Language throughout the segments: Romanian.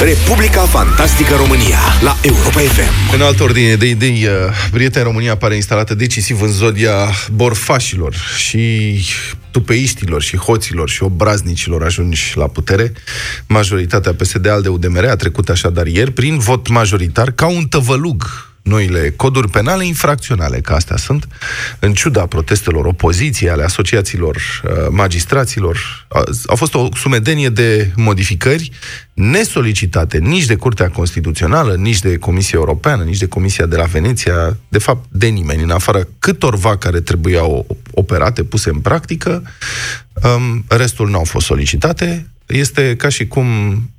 Republica Fantastică România la Europa FM. În altă ordine de idei, uh, prieteni România pare instalată decisiv în zodia borfașilor și tupeiștilor și hoților și obraznicilor ajungi la putere. Majoritatea PSD al de UDMR a trecut așadar ieri prin vot majoritar ca un tăvălug noile coduri penale infracționale, că astea sunt, în ciuda protestelor opoziției, ale asociațiilor uh, magistraților, a fost o sumedenie de modificări nesolicitate nici de Curtea Constituțională, nici de Comisia Europeană, nici de Comisia de la Veneția, de fapt de nimeni, în afară câtorva care trebuiau operate, puse în practică, um, restul nu au fost solicitate. Este ca și cum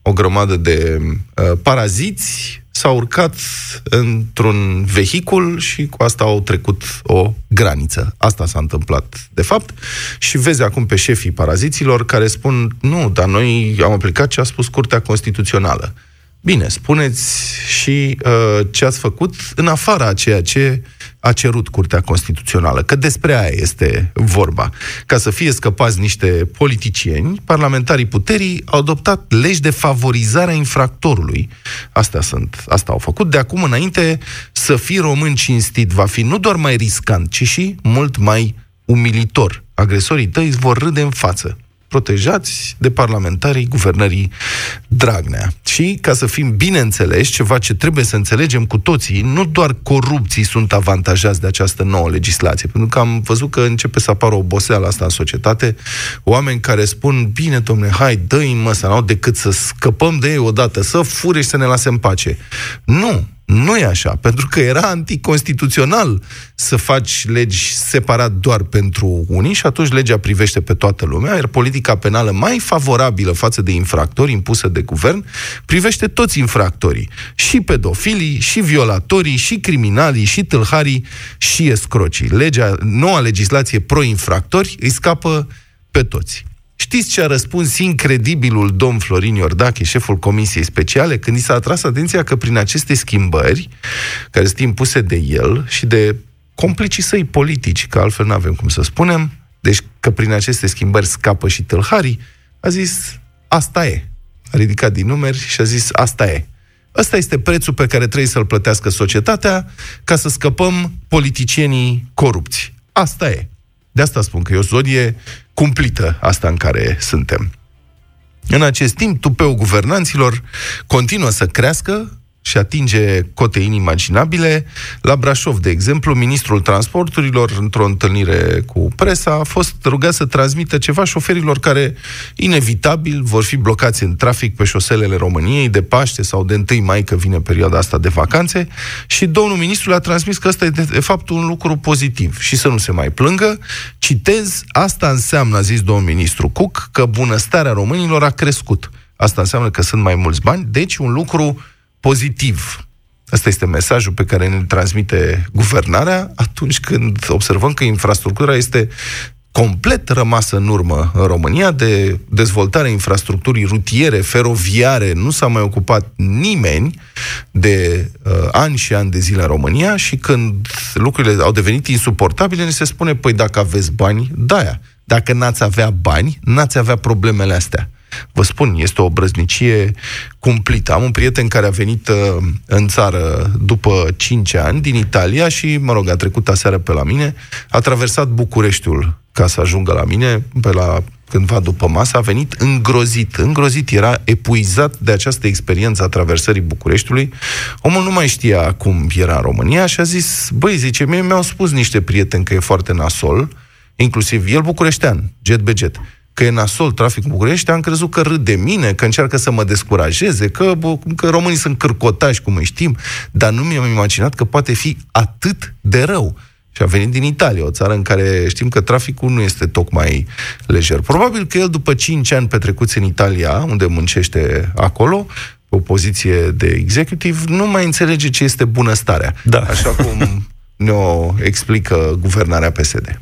o grămadă de uh, paraziți s-au urcat într-un vehicul și cu asta au trecut o graniță. Asta s-a întâmplat, de fapt. Și vezi acum pe șefii paraziților care spun, nu, dar noi am aplicat ce a spus Curtea Constituțională. Bine, spuneți și uh, ce ați făcut în afara a ceea ce a cerut Curtea Constituțională, că despre aia este vorba. Ca să fie scăpați niște politicieni, parlamentarii puterii au adoptat legi de favorizare a infractorului. Astea sunt, asta au făcut. De acum înainte, să fii român cinstit va fi nu doar mai riscant, ci și mult mai umilitor. Agresorii tăi îți vor râde în față protejați de parlamentarii guvernării Dragnea. Și, ca să fim bine înțeleși, ceva ce trebuie să înțelegem cu toții, nu doar corupții sunt avantajați de această nouă legislație, pentru că am văzut că începe să apară o oboseală asta în societate, oameni care spun, bine, domnule, hai, dă-i mă, să n-au decât să scăpăm de ei odată, să fure și să ne lase în pace. Nu, nu e așa, pentru că era anticonstituțional să faci legi separat doar pentru unii și atunci legea privește pe toată lumea, iar politica penală mai favorabilă față de infractori impusă de guvern privește toți infractorii, și pedofilii, și violatorii, și criminalii, și tâlharii, și escrocii. Legea, noua legislație pro-infractori îi scapă pe toți. Știți ce a răspuns incredibilul domn Florin Iordache, șeful Comisiei Speciale, când i s-a atras atenția că prin aceste schimbări, care sunt impuse de el și de complicii săi politici, că altfel nu avem cum să spunem, deci că prin aceste schimbări scapă și tâlharii, a zis, asta e. A ridicat din numeri și a zis, asta e. Ăsta este prețul pe care trebuie să-l plătească societatea ca să scăpăm politicienii corupți. Asta e. De asta spun că e o zodie cumplită asta în care suntem. În acest timp, tupeul guvernanților continuă să crească și atinge cote inimaginabile. La Brașov, de exemplu, ministrul transporturilor, într-o întâlnire cu presa, a fost rugat să transmită ceva șoferilor care, inevitabil, vor fi blocați în trafic pe șoselele României de Paște sau de 1 mai, că vine perioada asta de vacanțe, și domnul ministru a transmis că ăsta e de, de fapt un lucru pozitiv și să nu se mai plângă. Citez, asta înseamnă, a zis domnul ministru Cuc, că bunăstarea românilor a crescut. Asta înseamnă că sunt mai mulți bani, deci un lucru pozitiv. Asta este mesajul pe care ne transmite guvernarea atunci când observăm că infrastructura este complet rămasă în urmă în România de dezvoltarea infrastructurii rutiere, feroviare, nu s-a mai ocupat nimeni de uh, ani și ani de zile în România și când lucrurile au devenit insuportabile, ne se spune, păi dacă aveți bani, da Dacă n-ați avea bani, n-ați avea problemele astea. Vă spun, este o brăznicie cumplită. Am un prieten care a venit uh, în țară după 5 ani din Italia și, mă rog, a trecut aseară pe la mine, a traversat Bucureștiul ca să ajungă la mine, pe la cândva după masă, a venit îngrozit. Îngrozit, era epuizat de această experiență a traversării Bucureștiului. Omul nu mai știa cum era în România și a zis, băi, zice, mie mi-au spus niște prieteni că e foarte nasol, inclusiv el bucureștean, jet be jet că e nasol traficul în București, am crezut că râd de mine, că încearcă să mă descurajeze, că, bă, că românii sunt cârcotași, cum îi știm, dar nu mi-am imaginat că poate fi atât de rău. Și a venit din Italia, o țară în care știm că traficul nu este tocmai lejer. Probabil că el, după 5 ani petrecuți în Italia, unde muncește acolo, o poziție de executiv, nu mai înțelege ce este bunăstarea. Da. Așa cum ne-o explică guvernarea PSD.